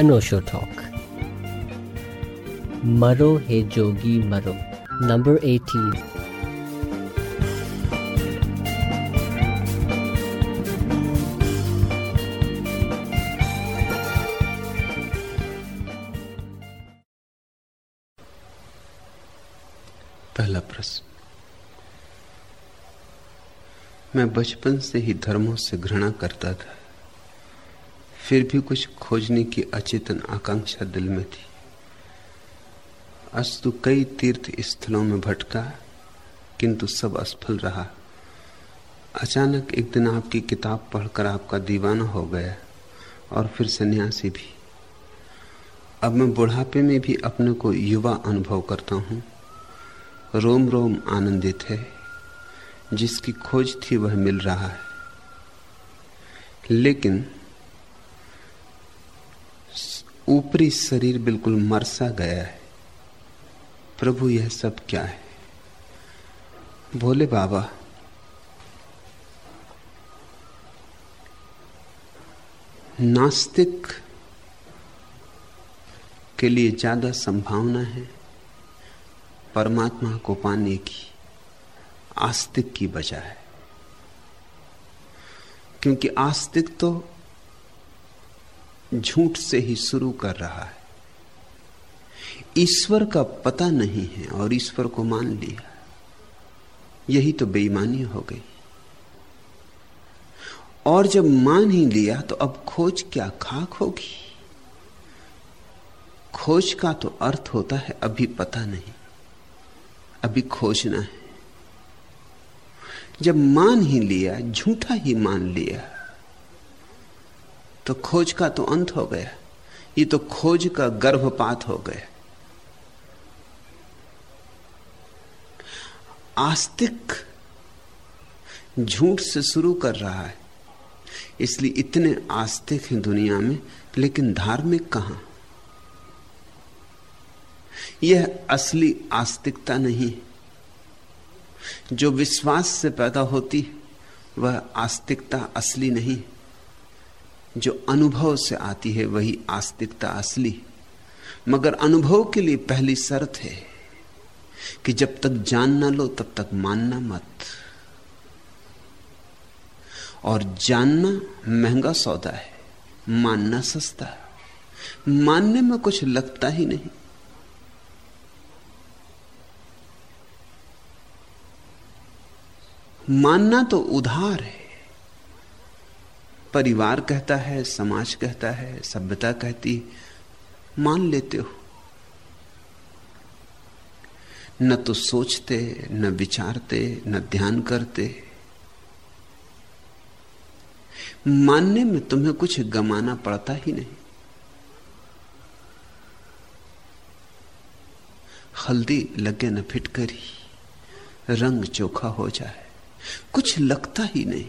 अनोशो talk मरो हे जोगी मरो number eighteen पहला प्रश्न। मैं बचपन से ही धर्मों से घृणा करता था। फिर भी कुछ खोजने की अचेतन आकांक्षा दिल में थी। अस्तु कई तीर्थ स्थलों में भटका, किंतु सब असफल रहा। अचानक एक दिन आपकी किताब पढ़कर आपका दीवाना हो गया और फिर सन्यासी भी। अब मैं बुढ़ापे में भी अपने को युवा अनुभव करता हूँ। रोम रोम आनंदित है। जिसकी खोज थी वह मिल रहा है। लेकिन ऊपरी शरीर बिल्कुल मरसा गया है। प्रभु, यह सब क्या है? भोले बाबा। नास्तिक के लिए ज़्यादा संभावना है परमात्मा को पाने की, आस्तिक की बजाय क्योंकि आस्तिक तो झूठ से ही शुरू कर रहा है। ईश्वर का पता नहीं है और ईश्वर को मान लिया। यही तो बेईमानी हो गई। और जब मान ही लिया तो अब खोज क्या खाक होगी? खोज का तो अर्थ होता है अभी पता नहीं, अभी खोजना है। जब मान ही लिया, झूठा ही मान लिया तो खोज का तो अंत हो गया। ये तो खोज का गर्भपात हो गया। आस्तिक झूठ से शुरू कर रहा है। इसलिए इतने आस्तिक हैं दुनिया में, लेकिन धार्मिक कहाँ? यह असली आस्तिकता नहीं। जो विश्वास से पैदा होती, वह आस्तिकता असली नहीं। जो अनुभव से आती है, वही आस्तिकता असली मगर अनुभव के लिए पहली शर्त है कि जब तक जान ना लो, तब तक मानना मत। और जानना महँगा सौदा है, मानना सस्ता है। मानने में कुछ लगता ही नहीं। मानना तो उधार है परिवार कहता है, समाज कहता है, सभ्यता कहती मान लेते हो। न तो सोचते, न विचारते, न ध्यान करते। मानने में तुम्हें कुछ गमाना पड़ता ही नहीं। हल्दी लगे न फिटकरी रंग चोखा हो जाए, कुछ लगता ही नहीं।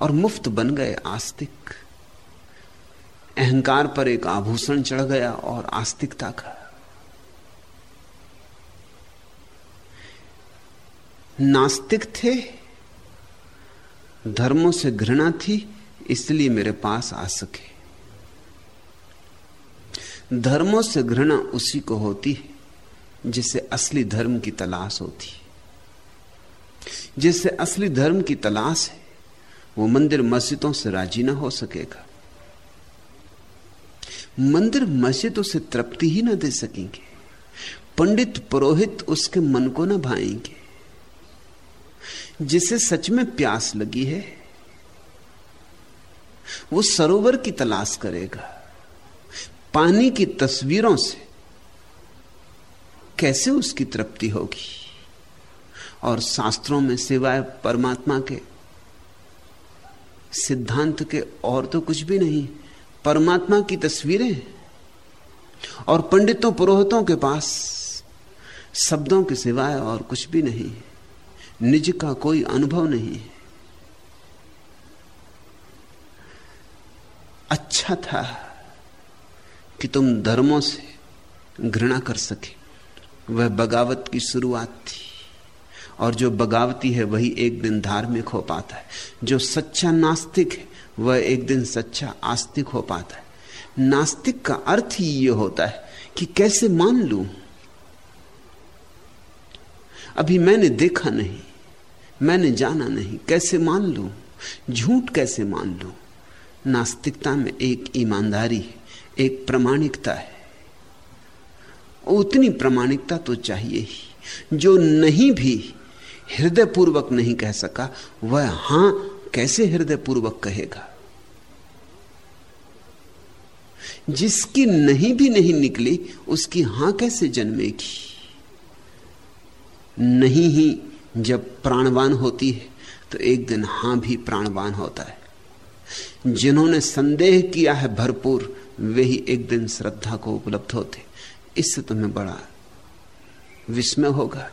और मुफ़्त बन गए आस्तिक। अहंकार पर एक आभूषण चढ़ गया और आस्तिकता का। नास्तिक थे, धर्मों से घृणा थी, इसलिए मेरे पास आ सके। धर्मों से घृणा उसी को होती है, जिसे असली धर्म की तलाश होती है। जिससे असली धर्म की तलाश है वो मंदिर मस्जिदों से राज़ी ना हो सकेगा। मंदिर मस्जिद उसे तृप्ति ही ना दे सकेंगे। पंडित पुरोहित उसके मन को ना भाएँगे। जिसे सच में प्यास लगी है, वो सरोवर की तलाश करेगा। पानी की तस्वीरों से कैसे उसकी तृप्ति होगी? और शास्त्रों में सिवाय परमात्मा के सिद्धांत के और तो कुछ भी नहीं, परमात्मा की तस्वीरें और पंडितों, पुरोहितों के पास, शब्दों के सिवाय और कुछ भी नहीं, निज का कोई अनुभव नहीं। अच्छा था कि तुम धर्मों से घृणा कर सके। वह बगावत की शुरुआत थी। और जो बगावती है, वही एक दिन धार्मिक हो पाता है। जो सच्चा नास्तिक है, वह एक दिन सच्चा आस्तिक हो पाता है। नास्तिक का अर्थ ही यह होता है कि कैसे मान लू? अभी मैंने देखा नहीं, मैंने जाना नहीं, कैसे मान लू? झूठ कैसे मान लू? नास्तिकता में एक ईमानदारी एक प्रमाणिकता है। उतनी प्रमाणिकता तो चाहिए ही। जो नहीं भी हृदय पूर्वक नहीं कह सका, वह हाँ कैसे हृदय पूर्वक कहेगा? जिसकी नहीं भी नहीं निकली, उसकी हाँ कैसे जन्मेगी? नहीं ही जब प्राणवान होती है तो एक दिन हाँ भी प्राणवान होता है। जिन्होंने संदेह किया है भरपूर, वे ही एक दिन श्रद्धा को उपलब्ध होते। इससे तुम्हें बड़ा विस्मय होगा।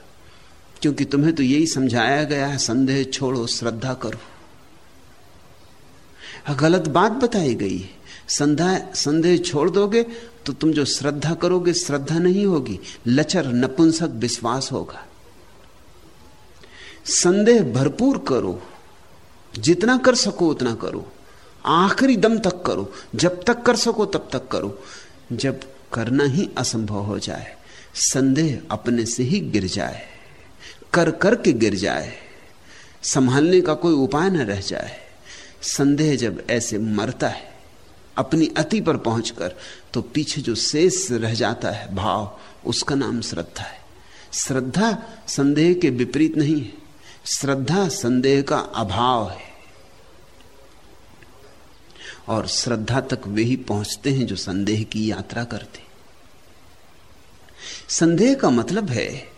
क्योंकि तुम्हें तो यही समझाया गया है, संदेह छोड़ो, श्रद्धा करो। गलत बात बताई गई है। संदेह संदेह छोड़ दोगे तो तुम जो श्रद्धा करोगे, श्रद्धा नहीं होगी, लचर, नपुंसक विश्वास होगा। संदेह भरपूर करो। जितना कर सको उतना करो। आखिरी दम तक करो। जब तक कर सको तब तक करो। जब करना ही असंभव हो जाए, संदेह अपने से ही गिर जाए। कर कर के गिर जाए, संभालने का कोई उपाय न रह जाए। संदेह जब ऐसे मरता है, अपनी अति पर पहुंचकर तो पीछे जो शेष रह जाता है, भाव, उसका नाम श्रद्धा है। श्रद्धा संदेह के विपरीत नहीं है। श्रद्धा संदेह का अभाव है। और श्रद्धा तक वे ही पहुँचते हैं जो संदेह की यात्रा करते। संदेह का मतलब है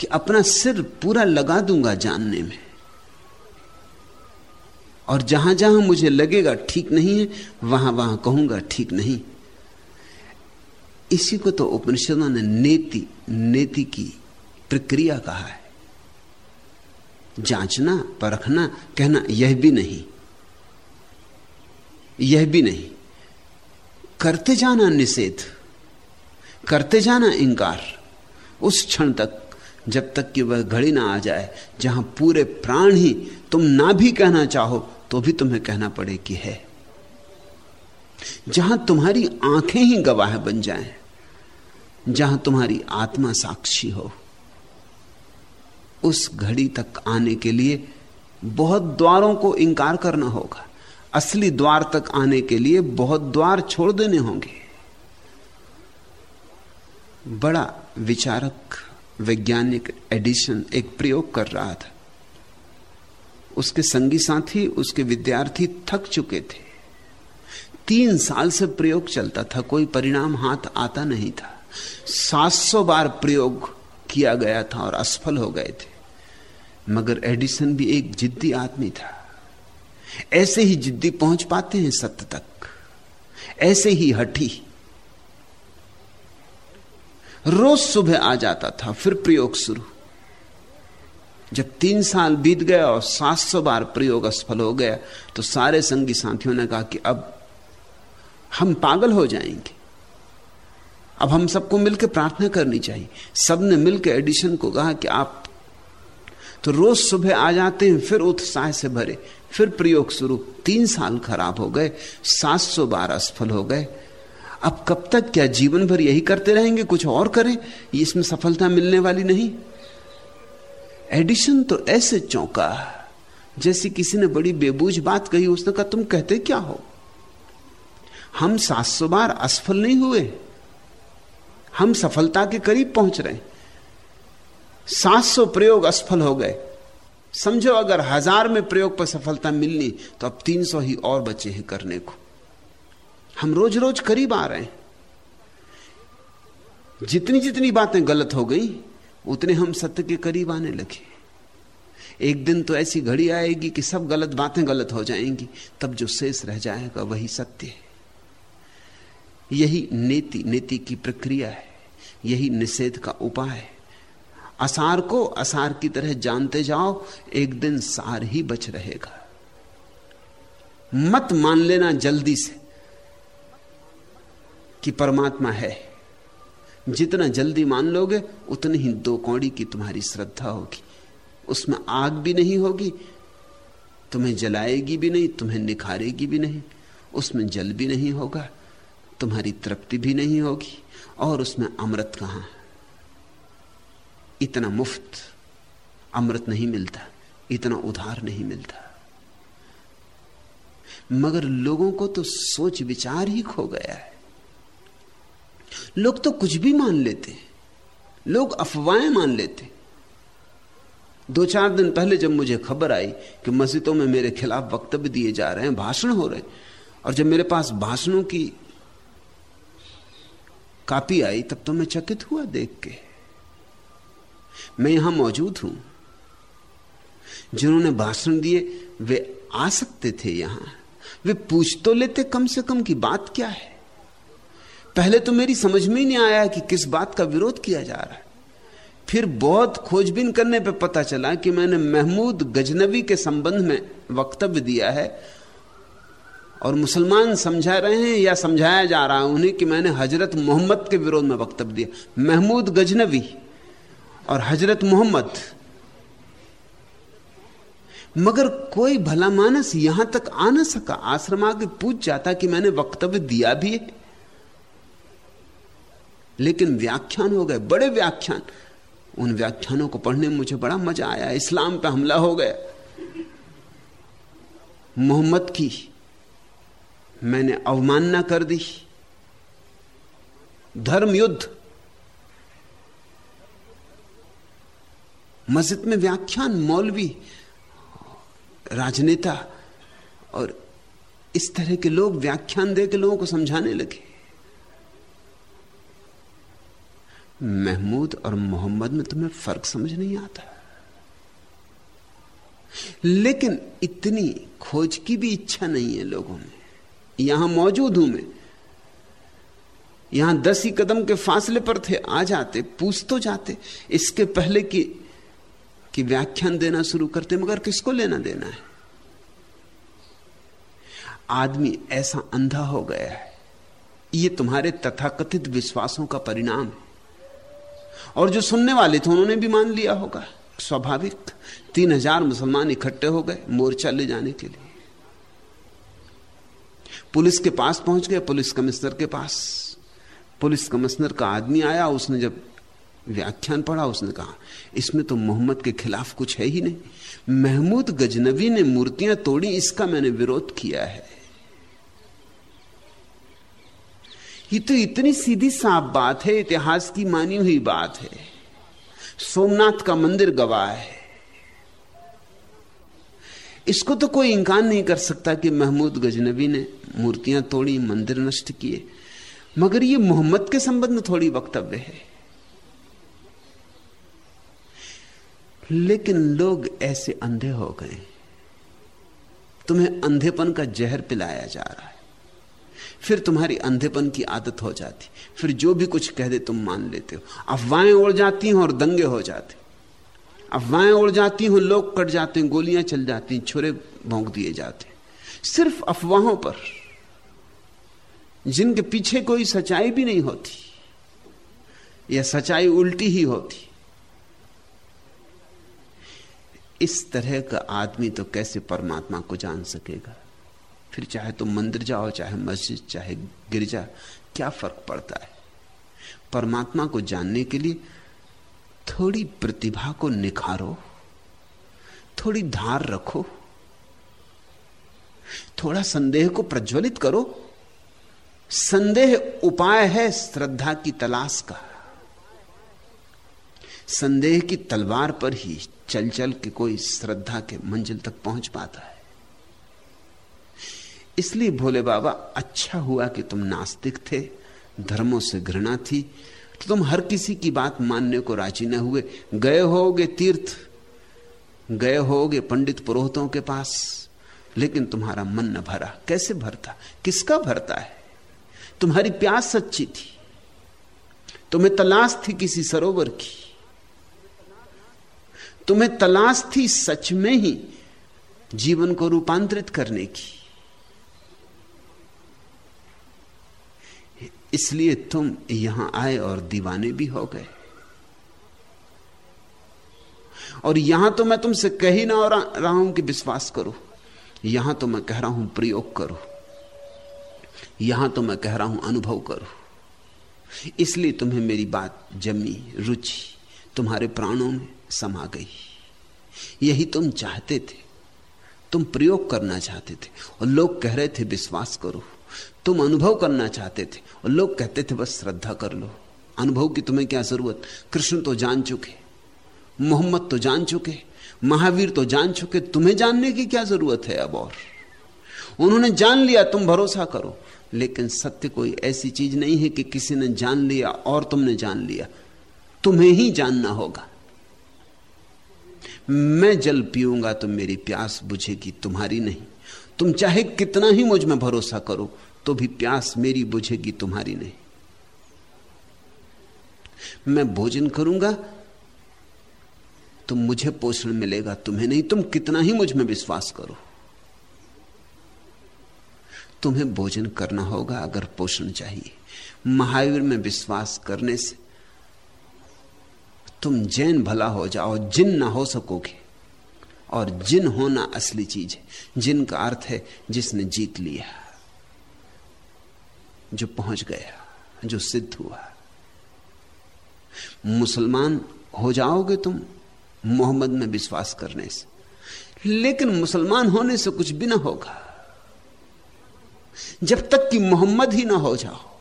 कि अपना सिर पूरा लगा दूँगा जानने में। और जहाँ जहाँ मुझे लगेगा ठीक नहीं है, वहाँ वहाँ कहूँगा ठीक नहीं। इसी को तो उपनिषदों ने नेति नेति की प्रक्रिया कहा है। जांचना, परखना, कहना, यह भी नहीं। यह भी नहीं। करते जाना निषेध, करते जाना इंकार उस क्षण तक जब तक कि वह घड़ी ना आ जाए जहाँ पूरे प्राण ही तुम ना भी कहना चाहो तो भी तुम्हें कहना पड़े कि है। जहाँ तुम्हारी आँखें ही गवाह बन जाएँ, जहाँ तुम्हारी आत्मा साक्षी हो उस घड़ी तक आने के लिए बहुत द्वारों को इंकार करना होगा। असली द्वार तक आने के लिए बहुत द्वार छोड़ देने होंगे। बड़ा विचारक वैज्ञानिक एडिशन एक प्रयोग कर रहा था। उसके संगी साथी, उसके विद्यार्थी थक चुके थे। तीन साल से प्रयोग चलता था, कोई परिणाम हाथ आता नहीं था। 700 बार प्रयोग किया गया था और असफल हो गए थे। मगर एडिसन भी एक जिद्दी आदमी था। ऐसे ही जिद्दी पहुँच पाते हैं सत्य तक। ऐसे ही हठी। रोज सुबह आ जाता था, फिर प्रयोग शुरू। जब तीन साल बीत गया और सात सौ बार प्रयोग असफल हो गया तो सारे संगी साथियों ने कहा कि अब हम पागल हो जाएँगे। अब हम सबको मिलकर प्रार्थना करनी चाहिए। सबने मिलकर एडिशन को कहा कि आप तो रोज सुबह आ जाते हैं, फिर उत्साह से भरे, फिर प्रयोग शुरू। तीन साल खराब हो गए, सात सौ बार असफल हो गए अब कब तक क्या जीवन भर यही करते रहेंगे, कुछ और करें? इसमें सफलता मिलने वाली नहीं। एडिशन तो ऐसे चौंका, जैसे किसी ने बड़ी बेबूझ बात कही, उसने कहा, तुम कहते क्या हो? हम सात सौ बार असफल नहीं हुए। हम सफलता के करीब पहुँच रहे सात सौ प्रयोग असफल हो गए। समझो, अगर हज़ार में प्रयोग पर सफलता मिलनी तो अब तीन सौ ही और बचे हैं करने को। हम रोज रोज करीब आ रहे हैं। जितनी जितनी बातें गलत हो गई, उतने हम सत्य के करीब आने लगे। एक दिन तो ऐसी घड़ी आएगी कि सब गलत बातें गलत हो जाएँगी, तब जो शेष रह जाएगा वही सत्य है। यही नीति नीति की प्रक्रिया है। यही निषेध का उपाय है। असार को असार की तरह जानते जाओ, एक दिन सार ही बच रहेगा। मत मान लेना जल्दी से। कि परमात्मा है। जितना जल्दी मान लोगे, उतनी ही दो कौड़ी की तुम्हारी श्रद्धा होगी। उसमें आग भी नहीं होगी, तुम्हें जलाएगी भी नहीं, तुम्हें निखारेगी भी नहीं। उसमें जल भी नहीं होगा, तुम्हारी तृप्ति भी नहीं होगी, और उसमें अमृत कहाँ इतना मुफ़्त अमृत नहीं मिलता, इतना उधार नहीं मिलता। मगर लोगों को तो सोच विचार ही खो गया है। लोग तो कुछ भी मान लेते लोग अफवाहें मान लेते दो चार दिन पहले जब मुझे खबर आई कि मस्जिदों में मेरे खिलाफ वक्तव्य दिए जा रहे हैं, भाषण हो रहे और जब मेरे पास भाषणों की कापी आई, तब तो मैं चकित हुआ देख के। मैं यहाँ मौजूद हूँ। जिन्होंने भाषण दिए, वे आ सकते थे यहाँ। वे पूछ तो लेते कम से कम की बात क्या है? पहले तो मेरी समझ में ही नहीं आया कि किस बात का विरोध किया जा रहा है। फिर बहुत खोजबीन करने पर पता चला कि मैंने महमूद गजनवी के संबंध में वक्तव्य दिया है और मुसलमान समझा रहे हैं या समझाया जा रहा है उन्हें कि मैंने हज़रत मोहम्मद के विरोध में वक्तव्य दिया। महमूद गजनवी और हज़रत मोहम्मद। मगर कोई भला मानस यहाँ तक आ ना सका। आश्रम आके पूछ जाता कि मैंने वक्तव्य दिया भी है। लेकिन व्याख्यान हो गए, बड़े व्याख्यान। उन व्याख्यानों को पढ़ने में मुझे बड़ा मज़ा आया, इस्लाम पे हमला हो गया। मोहम्मद की मैंने अवमानना कर दी। धर्म युद्ध। मस्जिद में व्याख्यान, मौलवी, राजनेता और इस तरह के लोग व्याख्यान दे के लोगों को समझाने लगे। महमूद और मोहम्मद में तुम्हें फ़र्क समझ नहीं आता। लेकिन इतनी खोज की भी इच्छा नहीं है लोगों में। यहाँ मौजूद हूँ मैं। यहाँ दस ही कदम के फासले पर थे, आ जाते, पूछ तो जाते। इसके पहले कि कि व्याख्यान देना शुरू करते, मगर किसको लेना देना है? आदमी ऐसा अंधा हो गया है। ये तुम्हारे तथाकथित विश्वासों का परिणाम है। और जो सुनने वाले थे, उन्होंने भी मान लिया होगा। स्वाभाविक, तीन हज़ार मुसलमान इकट्ठे हो गए मोर्चा ले जाने के लिए। पुलिस के पास पहुँच गए, पुलिस कमिश्नर के पास। पुलिस कमिश्नर का आदमी आया, उसने जब व्याख्यान पढ़ा, उसने कहा, इसमें तो मोहम्मद के खिलाफ कुछ है ही नहीं। महमूद गजनवी ने मूर्तियाँ तोड़ी, इसका मैंने विरोध किया है। ये तो इतनी सीधी साफ़ बात है, इतिहास की मानी हुई बात है। सोमनाथ का मंदिर गवाह है। इसको तो कोई इंकार नहीं कर सकता कि महमूद गजनबी ने मूर्तियाँ तोड़ी, मंदिर नष्ट किए। मगर ये मोहम्मद के संबंध में थोड़ी वक्तव्य है। लेकिन लोग ऐसे अंधे हो गए। तुम्हें अंधेपन का जहर पिलाया जा रहा है। फिर तुम्हारी अंधेपन की आदत हो जाती। फिर जो भी कुछ कह दे तुम मान लेते हो। अफवाहें उड़ जाती हैं और दंगे हो जाते अफवाहें उड़ जाती हैं, लोग कट जाते हैं, गोलियाँ चल जाती हैं, छुरे भोंक दिए जाते सिर्फ़ अफवाहों पर, जिनके पीछे कोई सच्चाई भी नहीं होती, या सच्चाई उल्टी ही होती। इस तरह का आदमी तो कैसे परमात्मा को जान सकेगा? फिर चाहे तुम मंदिर जाओ, चाहे मस्जिद, चाहे गिरजा, क्या फ़र्क पड़ता है? परमात्मा को जानने के लिए थोड़ी प्रतिभा को निखारो, थोड़ी धार रखो, थोड़ा संदेह को प्रज्वलित करो। संदेह उपाय है श्रद्धा की तलाश का। संदेह की तलवार पर ही चल चल के कोई श्रद्धा के मंजिल तक पहुँच पाता है। इसलिए भोले बाबा अच्छा हुआ कि तुम नास्तिक थे, धर्मों से घृणा थी तो तुम हर किसी की बात मानने को राज़ी न हुए। गए होगे तीर्थ, गए होगे पंडित पुरोहितों के पास, लेकिन तुम्हारा मन न भरा। कैसे भरता? किसका भरता है? तुम्हारी प्यास सच्ची थी, तुम्हें तलाश थी किसी सरोवर की, तुम्हें तलाश थी सच में ही जीवन को रूपांतरित करने की। इसलिए तुम यहाँ आए और दीवाने भी हो गए। और यहाँ तो मैं तुमसे कह ही ना रहा हूँ कि विश्वास करो। यहाँ तो मैं कह रहा हूँ प्रयोग करो। यहाँ तो मैं कह रहा हूँ अनुभव करो। इसलिए तुम्हें मेरी बात जमी, रुचि तुम्हारे प्राणों में समा गई। यही तुम चाहते थे। तुम प्रयोग करना चाहते थे। और लोग कह रहे थे, विश्वास करो। तुम अनुभव करना चाहते थे और लोग कहते थे, बस श्रद्धा कर लो। अनुभव की तुम्हें क्या ज़रूरत? कृष्ण तो जान चुके, मोहम्मद तो जान चुके, महावीर तो जान चुके, तुम्हें जानने की क्या ज़रूरत है अब और? उन्होंने जान लिया, तुम भरोसा करो। लेकिन सत्य कोई ऐसी चीज़ नहीं है कि किसी ने जान लिया और तुमने जान लिया। तुम्हें ही जानना होगा। मैं जल पीऊँगा तो मेरी प्यास बुझेगी, तुम्हारी नहीं। तुम चाहे कितना ही मुझमें भरोसा करो तो भी प्यास मेरी बुझेगी, तुम्हारी नहीं। मैं भोजन करूँगा तो मुझे पोषण मिलेगा, तुम्हें नहीं, तुम कितना ही मुझमें विश्वास करो। तुम्हें भोजन करना होगा अगर पोषण चाहिए। महावीर में विश्वास करने से तुम जैन भला हो जाओ, जिन ना हो सकोगे। और जिन होना असली चीज़ है जिन का अर्थ है जिसने जीत लिया। जो पहुँच गया, जो सिद्ध हुआ। मुसलमान हो जाओगे तुम मोहम्मद में विश्वास करने से। लेकिन मुसलमान होने से कुछ भी ना होगा। जब तक कि मोहम्मद ही ना हो जाओ,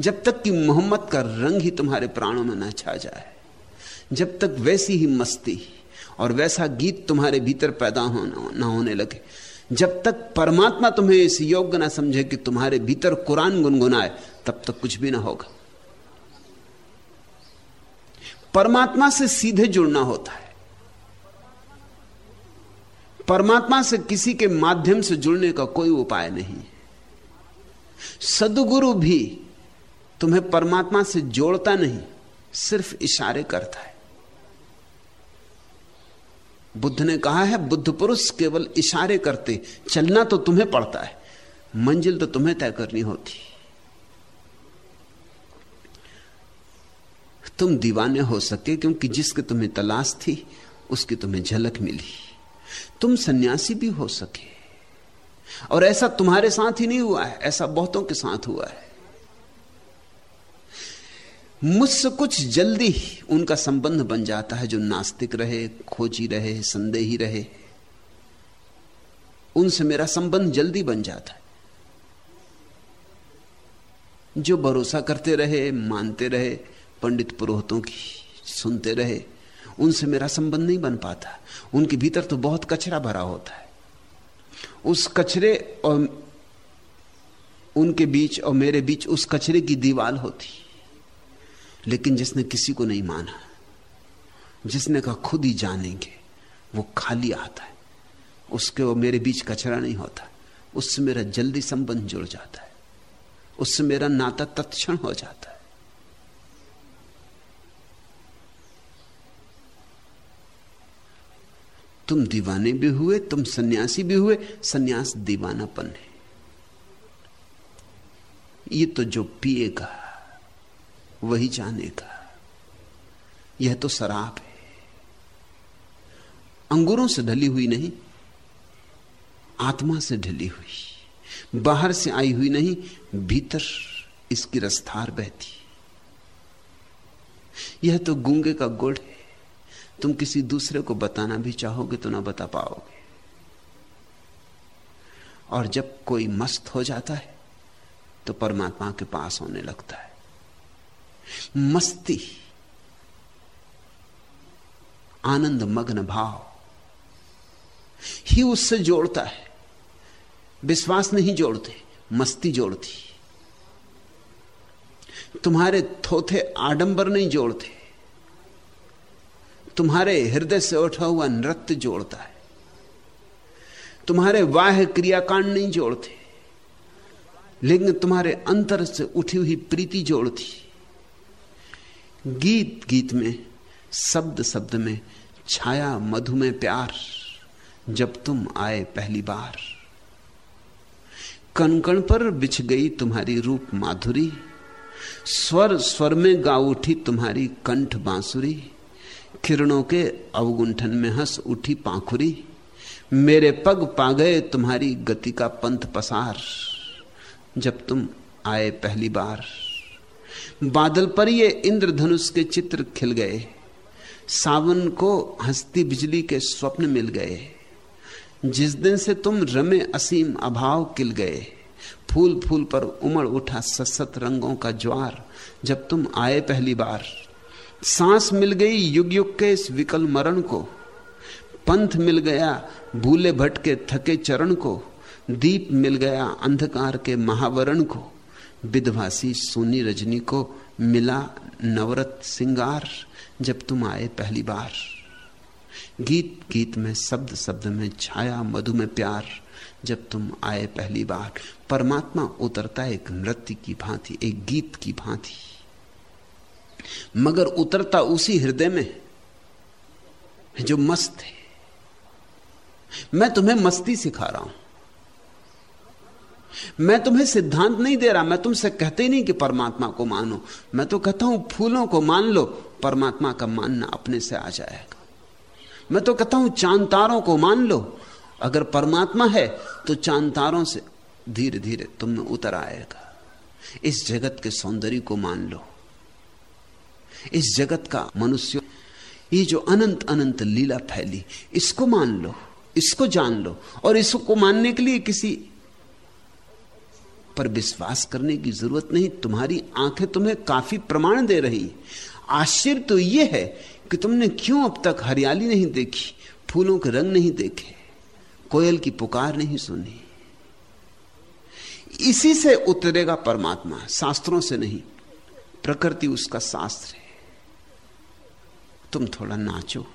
जब तक कि मोहम्मद का रंग ही तुम्हारे प्राणों में ना छा जाए, जब तक वैसी ही मस्ती और वैसा गीत तुम्हारे भीतर पैदा होना, ना होने लगे जब तक परमात्मा तुम्हें इस योग्य ना समझे कि तुम्हारे भीतर कुरान गुनगुनाए, तब तक कुछ भी ना होगा। परमात्मा से सीधे जुड़ना होता है। परमात्मा से किसी के माध्यम से जुड़ने का कोई उपाय नहीं। सदगुरु भी तुम्हें परमात्मा से जोड़ता नहीं, सिर्फ़ इशारे करता है। बुद्ध ने कहा है, बुद्ध पुरुष केवल इशारे करते, चलना तो तुम्हें पड़ता है, मंजिल तो तुम्हें तय करनी होती। तुम दीवाने हो सके, क्योंकि जिसके तुम्हें तलाश थी, उसकी तुम्हें झलक मिली। तुम सन्यासी भी हो सके। और ऐसा तुम्हारे साथ ही नहीं हुआ है, ऐसा बहुतों के साथ हुआ है। मुझसे कुछ जल्दी उनका संबंध बन जाता है, जो नास्तिक रहे, खोजी रहे, संदेही रहे। उनसे मेरा संबंध जल्दी बन जाता है। जो भरोसा करते रहे, मानते रहे, पंडित पुरोहितों की सुनते रहे, उनसे मेरा संबंध नहीं बन पाता। उनके भीतर तो बहुत कचरा भरा होता है। उस कचरे और उनके बीच और मेरे बीच उस कचरे की दीवार होती। लेकिन जिसने किसी को नहीं माना, जिसने कहा, खुद ही जानेंगे, वो खाली आता है। उसके और मेरे बीच कचरा नहीं होता। उससे मेरा जल्दी संबंध जुड़ जाता है। उससे मेरा नाता तत्क्षण हो जाता है। तुम दीवाने भी हुए, तुम सन्यासी भी हुए, सन्यास दीवानापन है। ये तो जो पिएगा वही जानेगा यह तो शराब है। अंगूरों से ढली हुई नहीं, आत्मा से ढली हुई, बाहर से आई हुई नहीं, भीतर इसकी रस्तार बहती। यह तो गूँगे का गुड़ है। तुम किसी दूसरे को बताना भी चाहोगे तो ना बता पाओगे। और जब कोई मस्त हो जाता है तो परमात्मा के पास होने लगता है। मस्ती, आनंद, मग्न भाव। ही उससे जोड़ता है। विश्वास नहीं जोड़ते, मस्ती जोड़ती। तुम्हारे थोथे आडंबर नहीं जोड़ते। तुम्हारे हृदय से उठा हुआ नृत्य जोड़ता है। तुम्हारे वाह क्रियाकांड नहीं जोड़ते। लेकिन तुम्हारे अंतर से उठी हुई प्रीति जोड़ती। गीत गीत में, शब्द शब्द में, छाया, मधु में प्यार, जब तुम आए पहली बार। कण कण पर बिछ गई तुम्हारी रूप माधुरी, स्वर स्वर में गा उठी तुम्हारी कंठ बांसुरी, किरणों के अवगुंठन में हंस उठी पाखुरी, मेरे पग पा गए तुम्हारी गति का पंथ पसार, जब तुम आए पहली बार। बादल पर ये इंद्रधनुष के चित्र खिल गए। सावन को हंसती बिजली के स्वप्न मिल गए। जिस दिन से तुम रमे असीम अभाव किल गए। फूल फूल पर उमड़ उठा ससत रंगों का ज्वार जब तुम आए पहली बार। सांस मिल गई युग युग के इस विकल मरण को। पंथ मिल गया भूले भटके थके चरण को। दीप मिल गया अंधकार के महावरण को। विधवासी सोनी रजनी को मिला नवरत सिंगार जब तुम आए पहली बार। गीत गीत में, शब्द शब्द में छाया, मधु में प्यार जब तुम आए पहली बार। परमात्मा उतरता एक नृत्य की भांति, एक गीत की भांति। मगर उतरता उसी हृदय में जो मस्त है। मैं तुम्हें मस्ती सिखा रहा हूँ। मैं तुम्हें सिद्धांत नहीं दे रहा, मैं तुमसे कहते नहीं कि परमात्मा को मानो। मैं तो कहता हूँ, फूलों को मान लो, परमात्मा का मानना अपने से आ जाएगा। मैं तो कहता हूँ, चाँद तारों को मान लो। अगर परमात्मा है तो चाँद तारों से धीरे धीरे तुम में उतर आएगा। इस जगत के सौंदर्य को मान लो। इस जगत का मनुष्य, ये जो अनंत अनंत लीला फैली, इसको मान लो, इसको जान लो। और इसको मानने के लिए किसी पर विश्वास करने की ज़रूरत नहीं, तुम्हारी आँखें तुम्हें काफ़ी प्रमाण दे रही। आश्चर्य तो यह है कि तुमने क्यों अब तक हरियाली नहीं देखी, फूलों के रंग नहीं देखे, कोयल की पुकार नहीं सुनी। इसी से उतरेगा परमात्मा, शास्त्रों से नहीं, प्रकृति उसका शास्त्र है। तुम थोड़ा नाचो।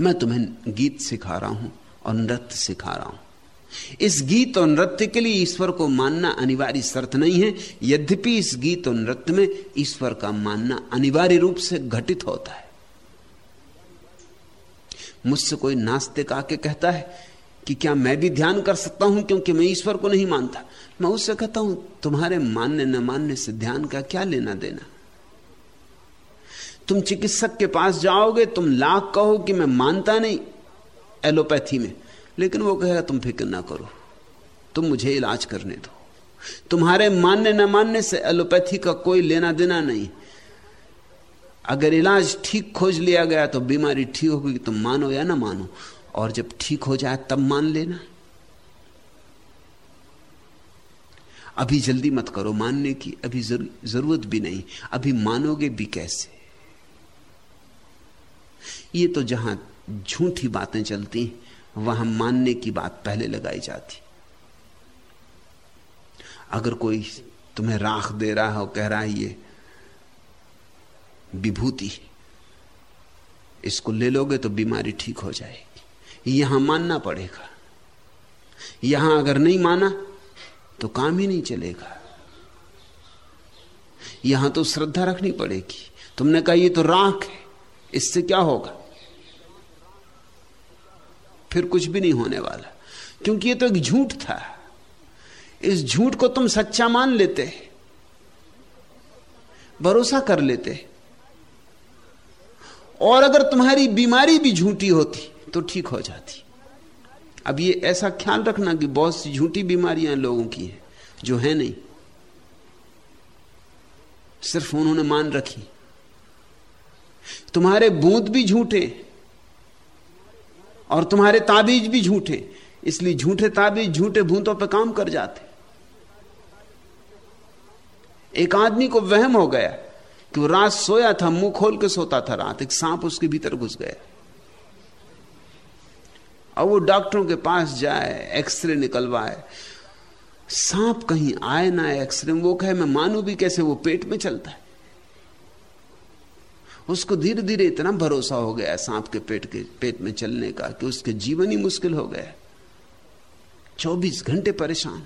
मैं तुम्हें गीत सिखा रहा हूँ और नृत्य सिखा रहा हूँ। इस गीत और नृत्य के लिए ईश्वर को मानना अनिवार्य शर्त नहीं है। यद्यपि इस गीत और नृत्य में ईश्वर का मानना अनिवार्य रूप से घटित होता है। मुझसे कोई नास्तिक आके कहता है कि क्या मैं भी ध्यान कर सकता हूँ क्योंकि मैं ईश्वर को नहीं मानता? मैं उससे कहता हूँ, तुम्हारे मानने न मानने से ध्यान का क्या लेना देना? तुम चिकित्सक के पास जाओगे, तुम लाख कहो कि मैं मानता नहीं एलोपैथी में। लेकिन वो कहेगा, तुम फ़िक्र ना करो। तुम मुझे इलाज करने दो। तुम्हारे मानने न मानने से एलोपैथी का कोई लेना देना नहीं। अगर इलाज ठीक खोज लिया गया तो बीमारी ठीक होगी तुम मानो या ना मानो, और जब ठीक हो जाए तब मान लेना। अभी जल्दी मत करो मानने की, अभी ज़रूरत भी नहीं। अभी मानोगे भी कैसे? ये तो जहाँ झूठी बातें चलती वहाँ मानने की बात पहले लगाई जाती। अगर कोई तुम्हें राख दे रहा है और कह रहा है, ये विभूति इसको ले लोगे तो बीमारी ठीक हो जाएगी। यहाँ मानना पड़ेगा। यहाँ अगर नहीं माना तो काम ही नहीं चलेगा। यहाँ तो श्रद्धा रखनी पड़ेगी। तुमने कहा, ये तो राख है, इससे क्या होगा? फिर कुछ भी नहीं होने वाला। क्योंकि ये तो एक झूठ था। इस झूठ को तुम सच्चा मान लेते। भरोसा कर लेते। और अगर तुम्हारी बीमारी भी झूठी होती तो ठीक हो जाती। अब ये ऐसा ख्याल रखना कि बहुत सी झूठी बीमारियाँ लोगों की हैं, जो है नहीं। सिर्फ़ उन्होंने मान रखी। तुम्हारे बूंद भी झूठे। और तुम्हारे ताबीज भी झूठे। इसलिए झूठे ताबीज, झूठे भूतों पर काम कर जाते। एक आदमी को वहम हो गया कि वो रात सोया था, मुँह खोल के सोता था रात। एक सांप उसके भीतर घुस गया। और वो डॉक्टरों के पास जाए, एक्सरे निकलवाए। सांप कहीं आए ना एक्सरे, वो कहे, मैं मानू भी कैसे वो पेट में चलता है। उसको धीरे धीरे इतना भरोसा हो गया सांप के पेट के, पेट में चलने का कि उसके जीवन ही मुश्किल हो गया। चौबीस घंटे परेशान।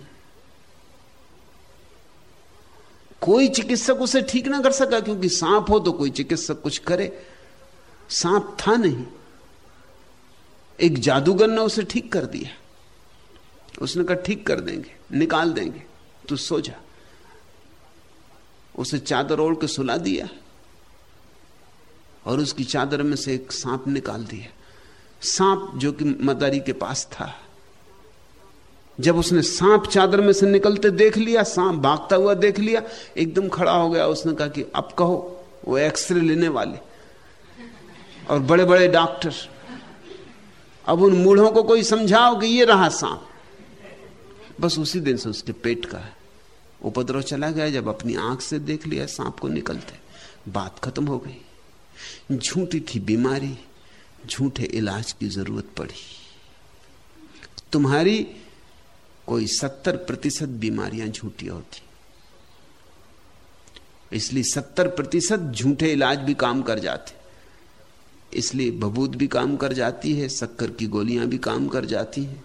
कोई चिकित्सक उसे ठीक ना कर सका क्योंकि सांप हो तो कोई चिकित्सक कुछ करे। सांप था नहीं। एक जादूगर ने उसे ठीक कर दिया। उसने कहा, ठीक कर देंगे, निकाल देंगे, तू सो जा। उसे चादर ओढ़ के सुला दिया। और उसकी चादर में से एक सांप निकाल दिया। सांप जो कि मदारी के पास था। जब उसने सांप चादर में से निकलते देख लिया, सांप भागता हुआ देख लिया, एकदम खड़ा हो गया। उसने कहा कि अब कहो, वो एक्सरे लेने वाले और बड़े बड़े डॉक्टर, अब उन मूढ़ों को कोई समझाओ कि ये रहा सांप। बस उसी दिन से उसके पेट का है उपद्रव चला गया। जब अपनी आँख से देख लिया, सांप को निकलते, बात खत्म हो गई। झूठी थी बीमारी, झूठे इलाज की ज़रूरत पड़ी। तुम्हारी कोई सत्तर प्रतिशत बीमारियाँ झूठी होती इसलिए सत्तर प्रतिशत झूठे इलाज भी काम कर जाते। इसलिए बबूत भी काम कर जाती है, शक्कर की गोलियाँ भी काम कर जाती हैं,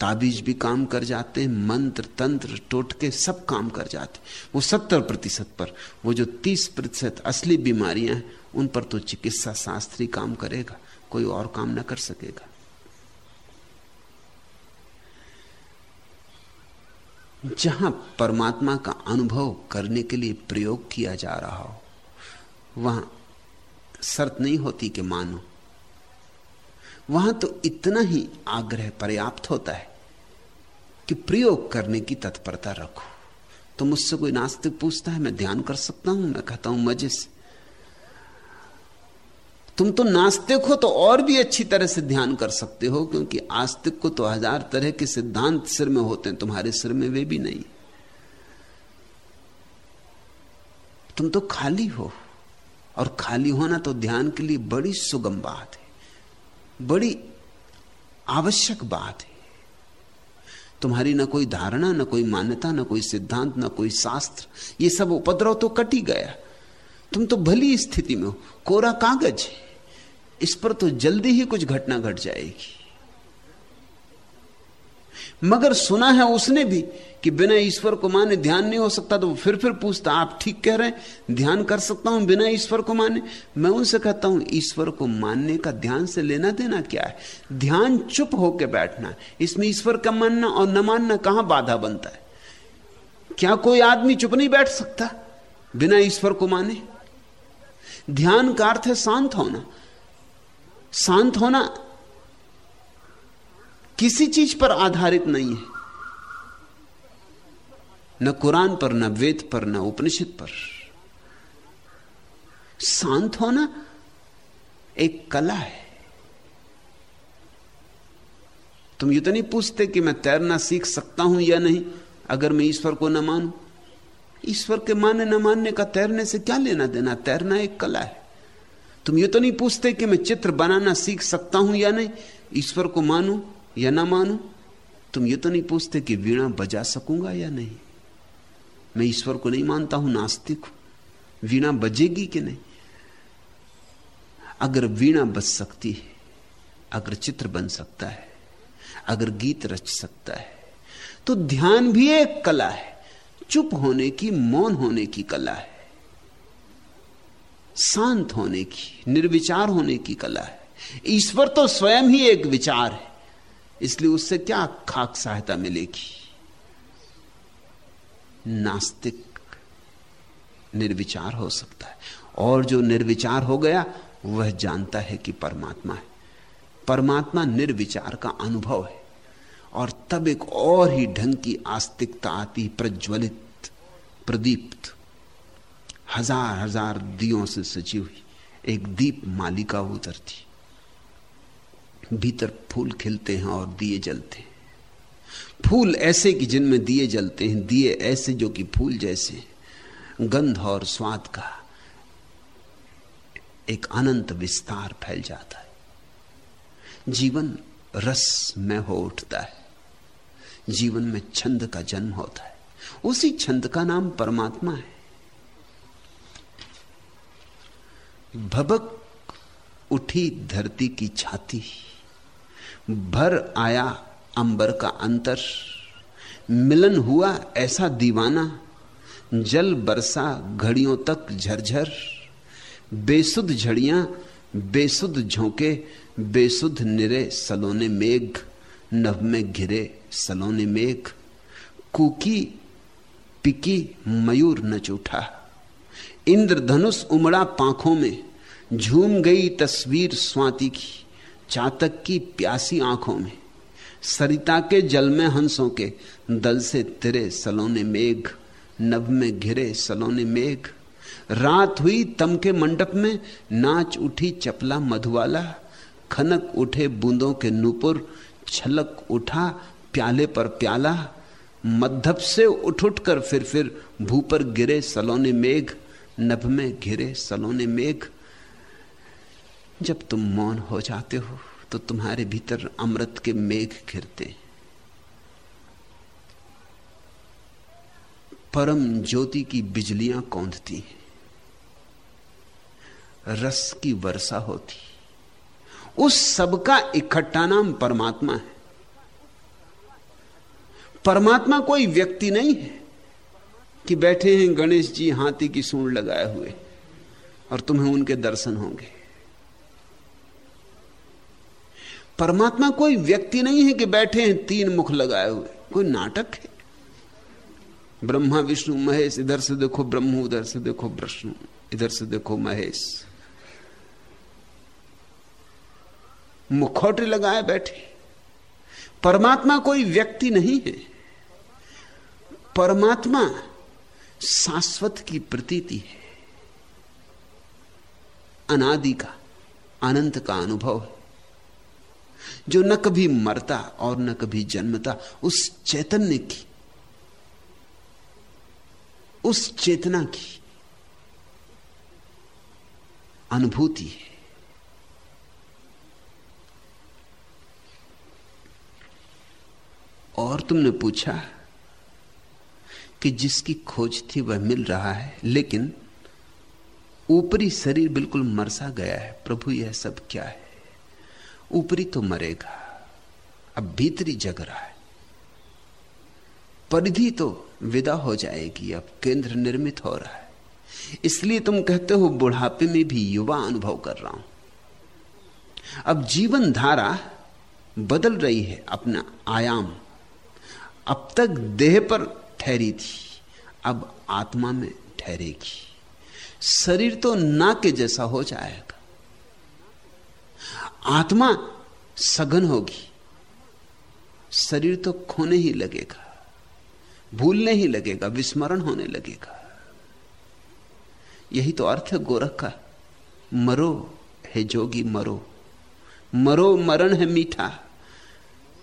ताबीज भी काम कर जाते हैं, मंत्र, तंत्र, टोटके सब काम कर जाते वो सत्तर प्रतिशत पर, वो जो तीस प्रतिशत असली बीमारियाँ हैं उन पर तो चिकित्सा शास्त्री काम करेगा, कोई और काम ना कर सकेगा। जहाँ परमात्मा का अनुभव करने के लिए प्रयोग किया जा रहा हो, वहाँ शर्त नहीं होती कि मानो। वहाँ तो इतना ही आग्रह पर्याप्त होता है कि प्रयोग करने की तत्परता रखो। तो मुझसे कोई नास्तिक पूछता है, मैं ध्यान कर सकता हूँ, मैं कहता हूँ, मज़े से। तुम तो नास्तिक हो तो और भी अच्छी तरह से ध्यान कर सकते हो, क्योंकि आस्तिक को तो हज़ार तरह के सिद्धांत सिर में होते हैं, तुम्हारे सिर में वे भी नहीं। तुम तो खाली हो, और खाली होना तो ध्यान के लिए बड़ी सुगम बात है, बड़ी आवश्यक बात है। तुम्हारी ना कोई धारणा, ना कोई मान्यता, ना कोई सिद्धांत, ना कोई शास्त्र, ये सब उपद्रव तो कटी गया। तुम तो भली स्थिति में हो। कोरा कागज़ इस पर तो जल्दी ही कुछ घटना घट गट जाएगी। मगर सुना है उसने भी कि बिना ईश्वर को माने ध्यान नहीं हो सकता तो वो फिर फिर पूछता, आप ठीक कह रहे हैं? ध्यान कर सकता हूँ बिना ईश्वर को माने? मैं उनसे कहता हूँ, ईश्वर को मानने का ध्यान से लेना देना क्या है? ध्यान चुप होकर बैठना, इसमें ईश्वर का मानना और न मानना कहाँ बाधा बनता है? क्या कोई आदमी चुप नहीं बैठ सकता बिना ईश्वर को माने? ध्यान का अर्थ है शांत होना। शांत होना किसी चीज़ पर आधारित नहीं है। न कुरान पर, न वेद पर, न उपनिषद पर। शांत होना एक कला है। तुम ये तो नहीं पूछते कि मैं तैरना सीख सकता हूँ या नहीं, अगर मैं ईश्वर को न मानूं। ईश्वर के माने न मानने का तैरने से क्या लेना देना? तैरना एक कला है। तुम ये तो नहीं पूछते कि मैं चित्र बनाना सीख सकता हूँ या नहीं? ईश्वर को मानू या ना मानू? तुम ये तो नहीं पूछते कि वीणा बजा सकूँगा या नहीं? मैं ईश्वर को नहीं मानता हूँ, नास्तिक हूँ। वीणा बजेगी कि नहीं? अगर वीणा बज सकती है, अगर चित्र बन सकता है, अगर गीत रच सकता है तो ध्यान भी एक कला है। चुप होने की, मौन होने की कला है। शांत होने की, निर्विचार होने की कला है। ईश्वर तो स्वयं ही एक विचार है, इसलिए उससे क्या खाक सहायता मिलेगी? नास्तिक निर्विचार हो सकता है, और जो निर्विचार हो गया, वह जानता है कि परमात्मा है। परमात्मा निर्विचार का अनुभव है, और तब एक और ही ढंग की आस्तिकता आती, प्रज्वलित प्रदीप्त। हज़ार हज़ार दियों से सजी हुई। एक दीप मालिका उतरती भीतर फूल खिलते हैं और दिए जलते हैं। फूल ऐसे कि जिनमें दिए जलते हैं, दिए ऐसे जो कि फूल जैसे गंध और स्वाद का एक अनंत विस्तार फैल जाता है। जीवन रस में हो उठता है। जीवन में छंद का जन्म होता है। उसी छंद का नाम परमात्मा है। भबक उठी धरती की छाती, भर आया अंबर का अंतर, मिलन हुआ ऐसा दीवाना, जल बरसा घड़ियों तक झरझर, बेसुध झड़ियाँ, बेसुध झोंके, बेसुध निरे सलोने मेघ, नभ में घिरे सलोने मेघ, कुकी पिकी मयूर नच उठा इंद्रधनुष उमड़ा पांखों में, झूम गई तस्वीर स्वाति की, चातक की प्यासी आँखों में। सरिता के जल में हंसों के, दल से तिरे सलोने मेघ, नभ में घिरे सलोने मेघ। रात हुई तम के मंडप में, नाच उठी चपला मधुवाला, खनक उठे बूंदों के नूपुर, छलक उठा प्याले पर प्याला। मध्यप से उठ उठ कर फिर फिर भू पर गिरे सलोने मेघ, नभ में घिरे सलोने मेघ। जब तुम मौन हो जाते हो तो तुम्हारे भीतर अमृत के मेघ घिरते। परम ज्योति की बिजलियाँ कौंधती हैं। रस की वर्षा होती। उस सब का इकट्ठा नाम परमात्मा है। परमात्मा कोई व्यक्ति नहीं है कि बैठे हैं गणेश जी हाथी की सूंड लगाए हुए और तुम्हें उनके दर्शन होंगे। परमात्मा कोई व्यक्ति नहीं है कि बैठे हैं तीन मुख लगाए हुए। कोई नाटक है? ब्रह्मा, विष्णु, महेश, इधर से देखो ब्रह्म, उधर से देखो विष्णु, इधर से देखो महेश। मुखौटे लगाए बैठे। परमात्मा कोई व्यक्ति नहीं है परमात्मा शाश्वत की प्रतीति है। अनादि का, अनंत का अनुभव है। जो न कभी मरता और न कभी जन्मता, उस चैतन्य की, उस चेतना की अनुभूति है। और तुमने पूछा कि जिसकी खोज थी वह मिल रहा है, लेकिन ऊपरी शरीर बिल्कुल मरसा गया है। प्रभु, यह सब क्या है? ऊपरी तो मरेगा, अब भीतरी जग रहा है। परिधि तो विदा हो जाएगी, अब केंद्र निर्मित हो रहा है। इसलिए तुम कहते हो, बुढ़ापे में भी युवा अनुभव कर रहा हूँ। अब जीवन धारा बदल रही है, अपना आयाम। अब तक देह पर ठहरी थी, अब आत्मा में ठहरेगी। शरीर तो ना के जैसा हो जाएगा। आत्मा सघन होगी। शरीर तो खोने ही लगेगा, भूलने ही लगेगा, विस्मरण होने लगेगा। यही तो अर्थ है गोरख का। मरो है जोगी, मरो। मरो मरण है मीठा।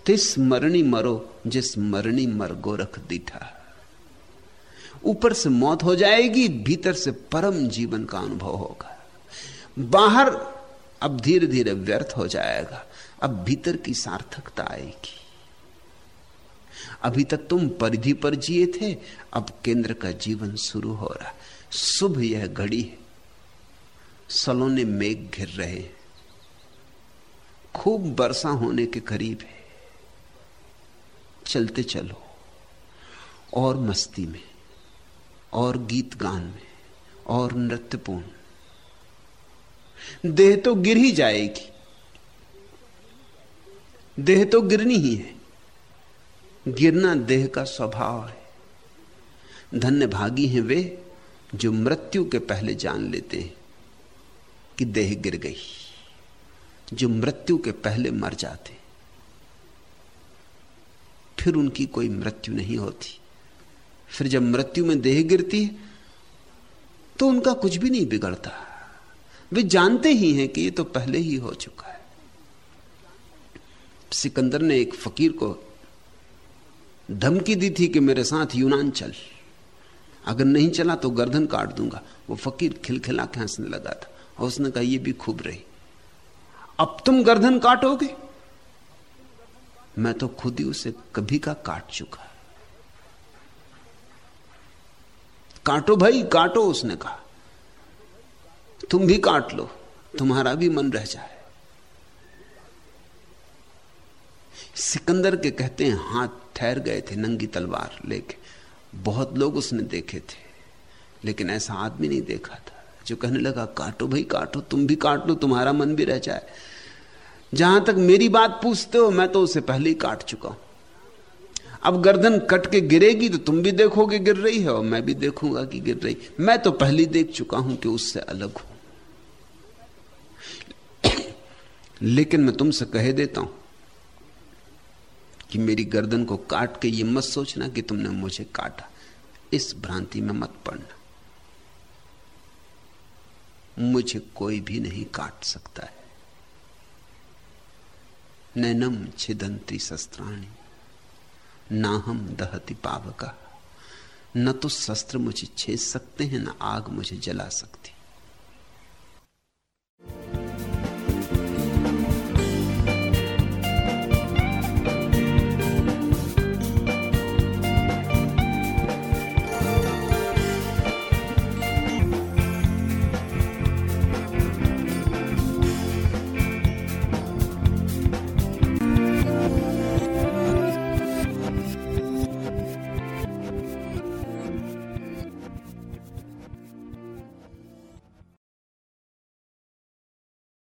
तिस मरणी मरो, जिस मरणी मर गोरख दीठा। ऊपर से मौत हो जाएगी, भीतर से परम जीवन का अनुभव होगा। बाहर अब धीरे धीरे व्यर्थ हो जाएगा, अब भीतर की सार्थकता आएगी। अभी तक तुम परिधि पर जिए थे, अब केंद्र का जीवन शुरू हो रहा। शुभ यह घड़ी है। सलोने मेघ घिर रहे खूब वर्षा होने के करीब है। चलते चलो, और मस्ती में। और गीत गान में, और नृत्यपूर्ण। देह तो गिर ही जाएगी। देह तो गिरनी ही है। गिरना देह का स्वभाव है। धन्य भागी हैं वे जो मृत्यु के पहले जान लेते हैं कि देह गिर गई, जो मृत्यु के पहले मर जाते फिर उनकी कोई मृत्यु नहीं होती। फिर जब मृत्यु में देह गिरती है तो उनका कुछ भी नहीं बिगड़ता। वे जानते ही हैं कि ये तो पहले ही हो चुका है। सिकंदर ने एक फकीर को धमकी दी थी कि मेरे साथ यूनान चल। अगर नहीं चला तो गर्दन काट दूँगा। वो फकीर खिलखिला के हंसने लगा था और उसने कहा, ये भी खूब रही। अब तुम गर्दन काटोगे? मैं तो खुद ही उसे कभी का काट चुका। काटो भाई, काटो, उसने कहा। तुम भी काट लो, तुम्हारा भी मन रह जाए। सिकंदर के कहते हैं, हाथ ठहर गए थे नंगी तलवार लेके। बहुत लोग उसने देखे थे, लेकिन ऐसा आदमी नहीं देखा था, जो कहने लगा, काटो भाई, काटो, तुम भी काट लो, तुम्हारा मन भी रह जाए। जहाँ तक मेरी बात पूछते हो, मैं तो उसे पहले ही काट चुका हूँ। अब गर्दन कट के गिरेगी तो तुम भी देखोगे गिर रही है और मैं भी देखूँगा कि गिर रही। मैं तो पहले देख चुका हूँ कि उससे अलग हूँ। लेकिन मैं तुमसे कह देता हूँ कि मेरी गर्दन को काट के ये मत सोचना कि तुमने मुझे काटा। इस भ्रांति में मत पड़ना। मुझे कोई भी नहीं काट सकता है। नैनम छिदंती शस्त्राणी। ना हम दहति पावका। न तो शस्त्र मुझे छेद सकते हैं, न आग मुझे जला सकती।